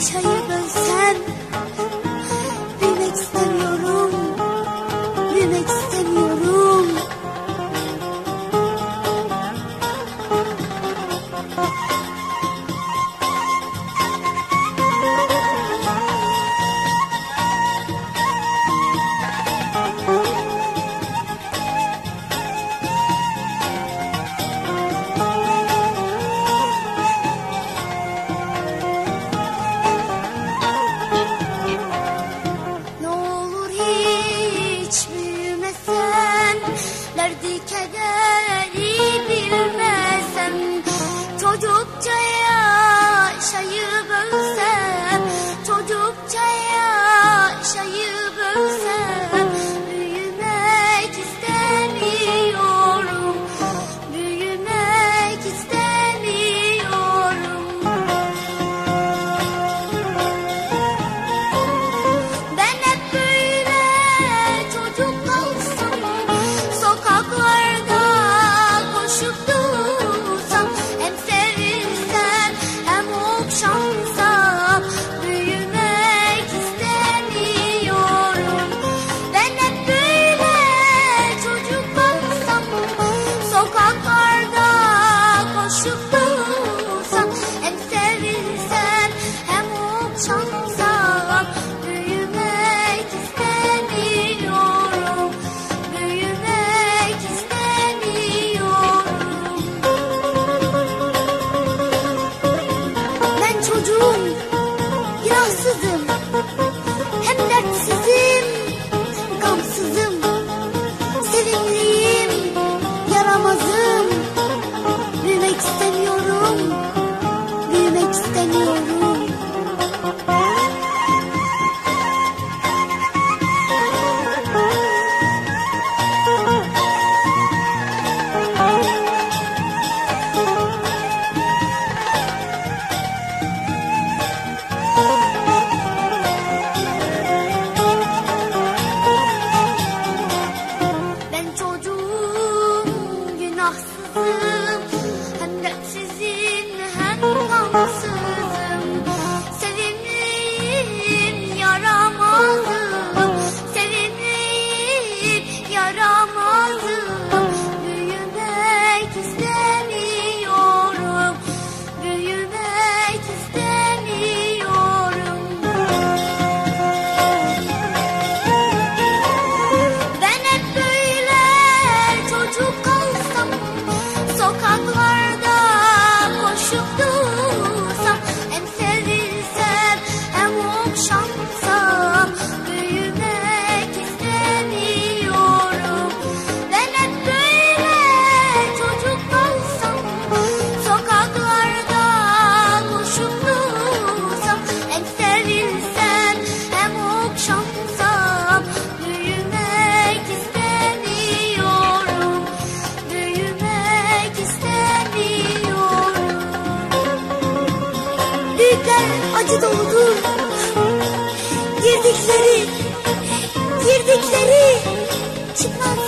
像一本散 keder yourself. Acı doludur Girdikleri Girdikleri Çıkmaz